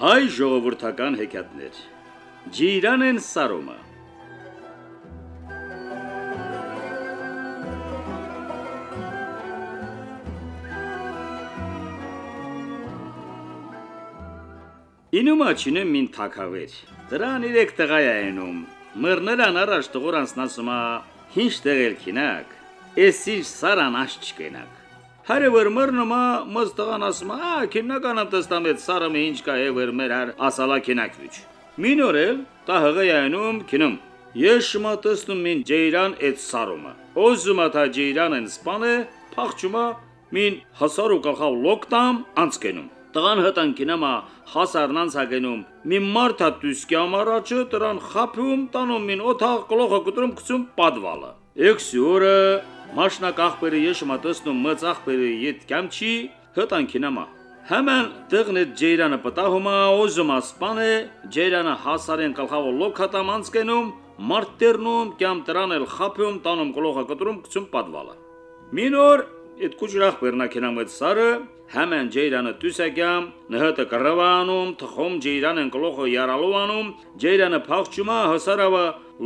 Հայ ժողովրդական հեքիաթներ։ Ջիրանեն Սարոմը Ինումա չինը մին թակավեր։ Դրան իրեք տղայ այնում։ Մռնելան առաջ տղոր անցնասումա հինչ տեղել քինակ։ Էսի սարան աշ չկենակ։ Հարևեր մռնումա մստղան ասմա, քիննական ամտստամետ սարը մի ինչ կա հևեր մեր հար ասալա քինակվիչ։ Մինորել տահղայանում քինում։ Ես շմա տեսնում մին ջեյրան այդ սարումը։ Օզումա թա ջեյրանն սպանը փախչումա մին հասարու կախավ լոկտամ անցկենում։ Տղան հտան կինամա հասարնանց հագենում։ Մի մարդա դուսկի ամառաճը տրան խափում տանում մին օթաղ գլոխը կտրում գծում падվալը։ Էքսյուրը մաշնակախբերի եշմատսնում մծախբերի ետ կամչի հտանքինամա։ Հəmən դղնե ջերանը պտահումա օզումա սպանը ջերանը հասարեն գլխավոր լոքատամ անցկենում մարտերնում կամ տրանել խափում տանում գլողա կտրում գցում պատվալը։ Մինոր այդ կուջրախ բեռնակենամը սարը Həmən Ceyranı tüsəkəm, nəhətə qırıvanum, tıxom Ceyranın qloxo yaralovanum, Ceyranı փախչումա հսարավը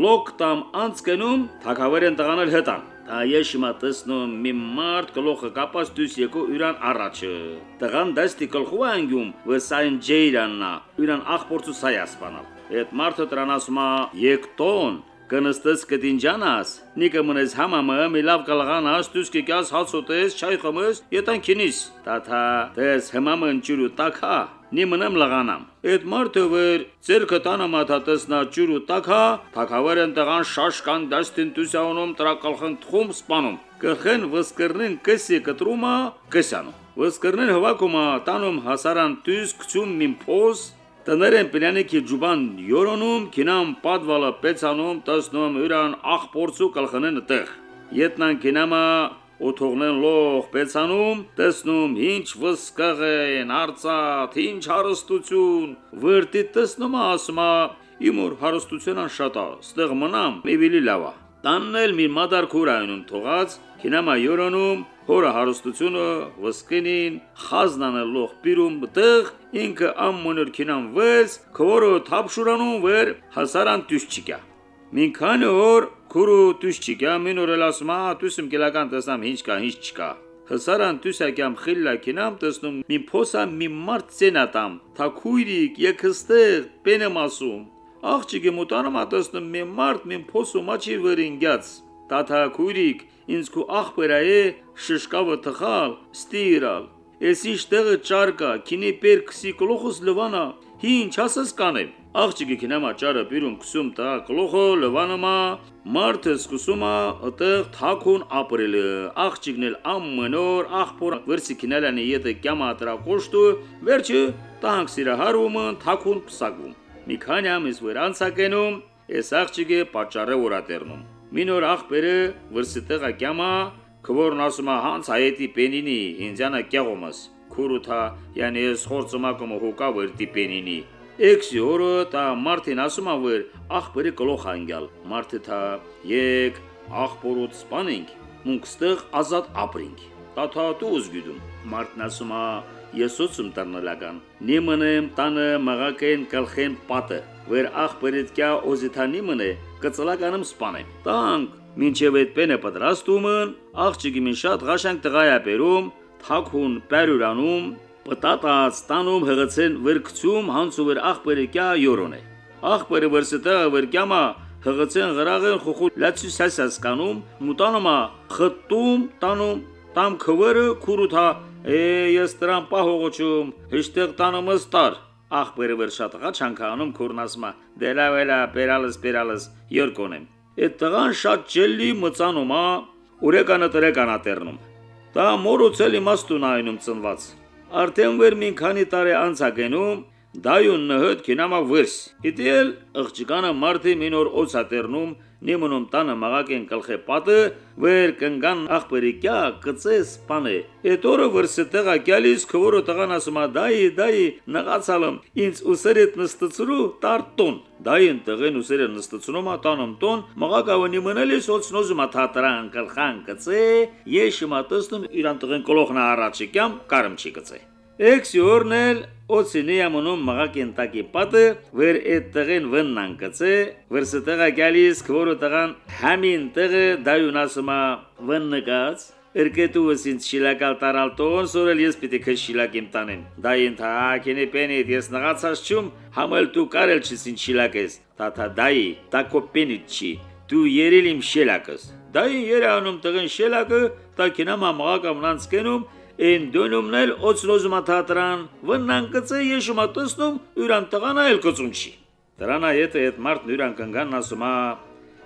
լոկտամ անցկնում, թակավերեն տղանել հետան։ Դա եշմա տեսնում մի մարդ գլոխը կապած դուս եկու յուրան առաջը։ Տղան դաստի գլխու անգյում, վսայն Ceyranնա, յուրան ախպորցու սայասպանալ։ Այդ մարդը տրանասումա եկտոն կնստես կտինջանաս, նիկը մնես համամը մի լավ կլղանաս, դուս կիկաս հացոտես, չայ խմես, ետան քինիս, տաթա, դես հմամը ընջուրու տակա, նի մնեմ լղանամ։ Այդ մարդը վեր ձերքը տանը մաթատեսնա ջուրու տակա, թակավերն տղան շաշկան դաստին դուսյանում տրակալխն թխում սպանում։ Կխեն վսկրնին կսի կտրումա, կսյանում։ Վսկրնին հվակումա տանում հասարան դուս կցում մին փոս, Տներեն պլանիկի ջուբան յորոնում կինամ պատվալը պեցանում տասնում յուրան աղբորցու կլխնեն տեղ։ Ետնան կինամա օթողնեն լող պեցանում տեսնում ինչ վսկղ են արծաթ ինչ հարստություն վրտի տեսնում ասմա իմոր հարստությունան շատա ստեղ մնամ իվիլի լավա Տաննել մի մադար քուրայնում թողած, կինամա յորոնում, հորը հարստությունը վսկինին, խազնանը լող պիրում բտեղ, ինքը ամմոնոր կինան վես, քորը թապշուրանում վեր հասարան տյուսչիկա։ Մինքան օր քուրու տյուսչիկա մինորել ասմա, տյուսում կելական տեսամ ինչ կա, ինչ չկա։ Հսարան տյուսակյամ խիլլա կինամ տեսնում մի փոսա մի մարդ ցենատամ, թակույրիկ եկստեղ պենեմ ասում Աղջիկը մտանում ատեսնում մի մարդ մին փոսու մաչի վրինգյաց։ Տաթա քուրիկ ինձ քու ախպերայե շշկավը թխալ, ստիրալ։ Ես իշտեղը ճարկա, քինի պերքսի կլոխոս լվանա, հին չասես կանեմ։ Աղջիկը քինամա ճարը բիրում քսում տա կլոխո լվանոմա, մարդը սկսումա ըտեղ թակուն ապրելը։ Աղջիկն էլ ամմնոր ախպոր վերսի քինալանի յետը կյամա տրա կոշտու, վերջը տանք սիրահարումը թակուն պսակում։ Մի քանի ամիս վեր անցակենում, ես աղջիկը պատճառը որատերնում։ Մինոր աղբերը վրսիտեղա կյամա, քվորն ասումա հանց հայետի պենինի, ինձյանը կեղոմս, քուրութա, յանի ես խորցմակումը հուկա վրտի պենինի։ Էքսի օրը տա Մարտին ասումա վեր աղբերը կլոխ անգյալ։ Մարտը թա եկ աղբորոտ սպանենք, մունքստեղ ազատ ապրենք։ Տաթա դու ուզգյուդում։ Մարտն ասումա եսոցում տառնալական նիմնեմ տանը մաղակեն կլխեն պատը վեր ախպերիտ կյա օզիթանի մնե կծլականում սպանեմ տանք մինչև այդ պենը պատրաստումն աղջիկի մին շատ ղաշանք տղայա բերում թակուն պերուրանում պտատած տանում հղացեն վրկցում հանցու վեր ախպերը կյա յորոնե ախպերը վրստա վրկյամա հղացեն գրաղեն խոխու լացի սասասկանում մուտանոմա խտում տանում տամ քվերը քուրութա Է ես դրան պահողոչում, հիշտեղ տանը մստար։ Ախպերը վեր շատ ղա չանկանում քուրնասմա։ Դելավելա պերալս պերալս երկոնեմ։ Այդ տղան շատ ջելի մծանումա, ուրեկանը տրեկանա տերնում։ Դա մորոցել իմաստուն այնում ծնված։ Արդեն վեր մին քանի տարի անցագենում դայուն նհդ կինամա վրս։ Իդել աղջիկանը մարտի մինոր օցատերնում նիմոնում տանը մաղակեն կլխե պատը վեր կնգան ախպերիկյա կծես պանը էտորը վրսը տեղա գալիս քորը տղան ասումա դայի դայի նղացալım ինձ ուսերետ նստծրու տարտոն դային տղեն ուսերը նստծնում ատանում տոն մաղակավնի մնելի սոցնոզում աթատրան կլխան կծե ես շմատստում իրան տղեն կլոխնա առաջիկյամ կարմչի կծե Էքսյորնել օցինի ամոնում մղակենտակի պատը վեր այդ տղեն վննան կծե վրսը տղա գալիս քորը տղան համին տղը դայունասմա վննկած Эрկետուս ինձ շիլակալ տարալ տոն սորել ես պիտի քեզ շիլակիմ տանեմ։ Դա ինթակենի պենի ես նղացած չում համել դու կարել չես ինձ շիլակես։ Տաթա դայի, տակո պենի չի։ Դու երել իմ շիլակս։ Դայի երանում տղեն շիլակը, տա կինա մամաղա կամնանց կենում, են դոնումնել օծլոզմա թատրան, վննան կծե եշումա տեսնում յուրան տղանա էլ կծուն չի։ Դրանա եթե այդ մարդ նյուրան կնգան ասումա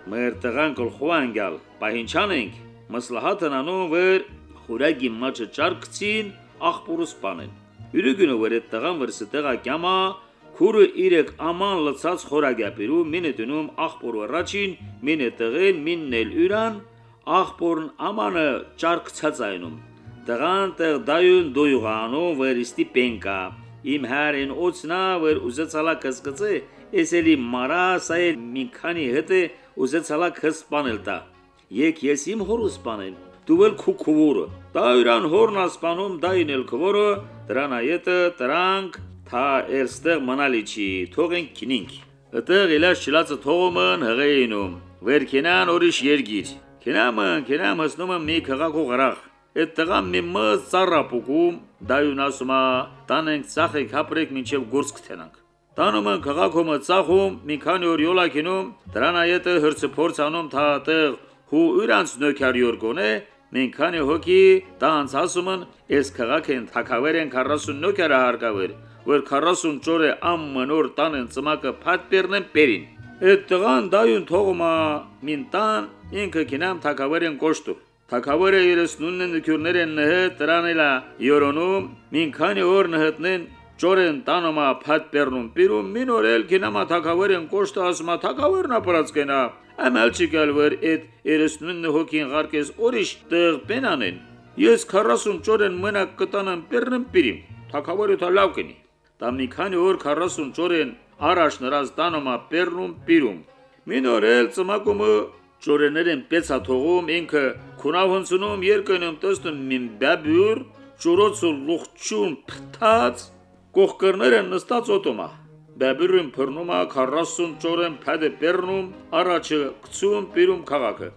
մեր տղան կլխուան գալ, պահինչան ենք մսլահատն անուն վեր խուրագի մաչը ճարկցին աղբորս պանեն։ Յուրիգունը վեր այդ տղան վրսը տղա կյամա քուրը իրեք աման լցած խորագապիրու մինը դնում աղբորը առաջին մինը տղեն միննել յուրան աղբորն ամանը ճարկցած այնում տղան տեղ դայուն դոյղանու վեր իստի պենկա իմ հարին օծնա վեր ուզեցալա կսկծե էսելի մարա սայել մի քանի հետը ուզեցալա քսպանել տա Եկ ես իմ հորու սպանեմ, դու ել քու քուորը։ Դա իրան հորն ասպանում դա ինել քուորը, դրան այետը դրանք թա երստեղ մնալի չի, թողեն քինինք։ Ըտեղ իլաշ չլացը թողումն հղեինում, վեր կենան օրիշ երգիր։ Կենամն, կենամ հսնում մի քաղաք ու գրախ։ Այդ տղան մի մս ծառապուկում, դայուն ասումա, տանենք ծախեք հապրեք մինչև գործ կթենանք։ Տանում են քաղաքում ծախում, մի քանի օր յոլակինում, դրան այետը հրցփորձ անում թա տեղ հու իրանց նոքարյոր գոնե մենք քանի հոգի տանց ասումն ես քաղաքեն թակավերեն 40 նոքարա հարկավեր որ 40 ճորե ամմնոր տանեն ծմակը փաթբերնեն պերին այդ տղան դայուն թողումա մին տան ինքը կինամ թակավերեն կոշտու Թակավերը 39 նկյուրներեն նհը տրանելա յորոնում մին քանի օր նհտնեն ճորեն տանոմա փաթ պերնում պիրում մին օրել կինամա թակավերեն կոշտը ասմա թակավերն ապրած կենա Ամալ չկալ վեր այդ 39 հոգին ղարկես օրիշ տեղ բենանեն։ Ես 40 ճորեն մնակ կտանեմ պերնեմ պիրիմ։ Թակավորը թա լավ կնի։ Դա մի քանի օր 40 ճորեն առաջ նրանց տանոմա պերնում պիրում։ Մին օրել ծմակումը ճորեներեն պեցա թողում ինքը քունավունցնում երկնում տեսնում մին բաբյուր ճորոցը լուղճուն փթած կողկրները նստած օտոմա Բաբիրում փռնում է 40 ճորեն փադը բեռնում, առաջը գցում պիրում քաղաքը։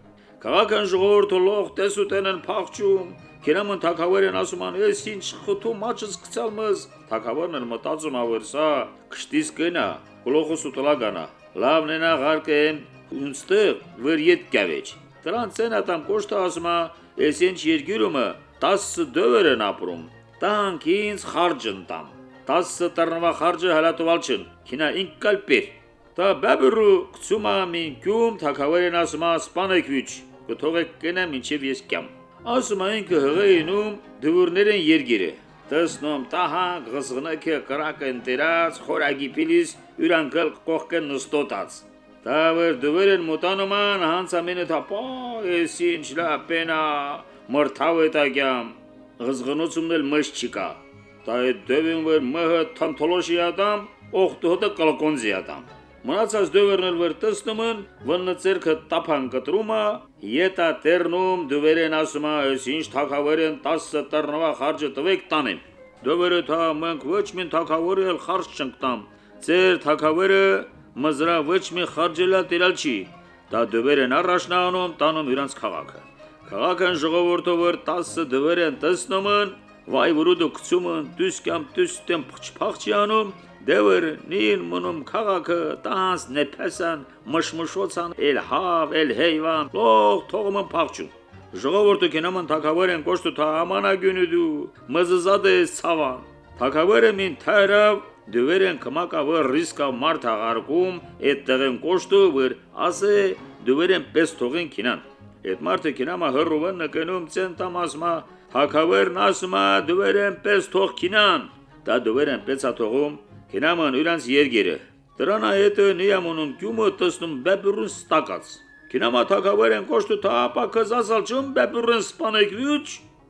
Քաղաքն ժողովուրդը լող տեսուտենն փախչում, Կերամն թակավերն ասում ան, «Ես ինչ խթու մաչս գցալ մս»։ Թակավերն մտածում ա, սա քշտիս կնա, գլոխս ու տլագանա։ Լավն ենա ղարկեն, ունստեղ վեր յետ գավեջ։ Դրանց են ատամ կոշտը ասում ա, «Ես ինչ երկյուրումը 10 դովեր են ապրում»։ Տանք ինձ խարջն տամ։ 10 տրնվախարջը հալատուվալ քինա ինկալ պեր Դա բաբրու կցումա մինկում թակավերեն ասումա սպանեքվիչ կթողեք կենա մինչև ես կյամ ասումա ինքը հղեինում դվուրներեն երգիրը տեսնում տահա գզղնակը կրակը ընտերած խորագի պիլիս յուրանկալ կողքեն նստոտած Տավեր դվերեն մոտանոման հանցամենը թապա ես ինչ լապենա մրթավետագյամ գզղնոցումնել մշ չկա Դա է դևին վեր մհը թանթոլոշի ադամ, օխտոհտը կլկոնզի ադամ։ Մնացած դովերնել վեր տեսնումն, վնը ցերքը տափան կտրումա, յետա տերնում դվերեն ասումա, ես ինչ թակավերեն 10 տրնվա խարջը տվեք տանեմ։ Դովերը թա մենք ոչ մին թակավորը էլ խարջ չընկտամ։ Ձեր թակավերը մզրա ոչ մի խարջելա տիրալ չի։ Դա դվերեն առաջնանում տանում իրանց քաղաքը։ Քաղաքն ժողովուրդը վեր 10 դվերեն տեսնումն, Վայ վրուդը կցումը դուսկամ դուստեմ փչփախչյանում դևեր նին մնում քաղաքը տանց նեփեսան մշմշոցան էլ հավ էլ հեյվան լող թողում փախչուն ժողովուրդը կենաման թակավերեն կոշտու թա ամանագյունի դու մզզադե ցավան թակավերը մին թարավ դվերեն կմակավը ռիսկա մարդ աղարկում այդ տեղեն կոշտու վր ասե դվերեն պես թողին կինան այդ մարդը կինամա հռուվեն նկնում ցեն տամասմա Թակավերն ասում է դվերեն պես թող քինան։ Դա դվերեն պես աթողում քինաման իրանց երգերը։ Դրան հետը նիամոնուն գյումը տեսնում բեբրուն ստակած։ Քինամա թակավերեն կոշտու թա ապակыз ասալ չում բեբրուն սպանեք վյուչ։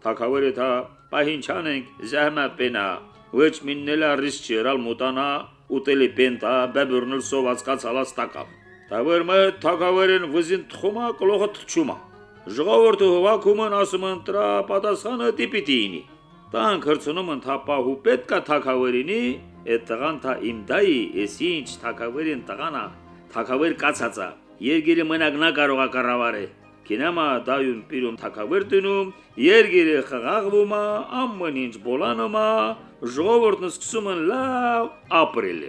Թակավերը թա պահինչանենք զահմա պենա։ Ոչ միննելա ռիսկ չերալ մոտանա ուտելի պենտա բեբրունը սոված կացալա ստակավ։ Թավերմը թակավերեն վզին թխումա կլողը թչումա։ Ժողովուրդը հովակումն ասում են դրա պատասխանը դիպիտի ինի։ Տան քրցնում ընթապահու պետքա թակավերինի, այդ տղան թա իմ դայի, ես ինչ թակավերին տղանա, թակավեր կացածա։ Երգիրը մնակնա կարողա կառավարե։ Կինամա դայուն պիրում թակավեր դնում, երգիրը խաղաղվում է, ամեն ինչ բոլանում է, ժողովուրդն սկսում են լավ ապրել։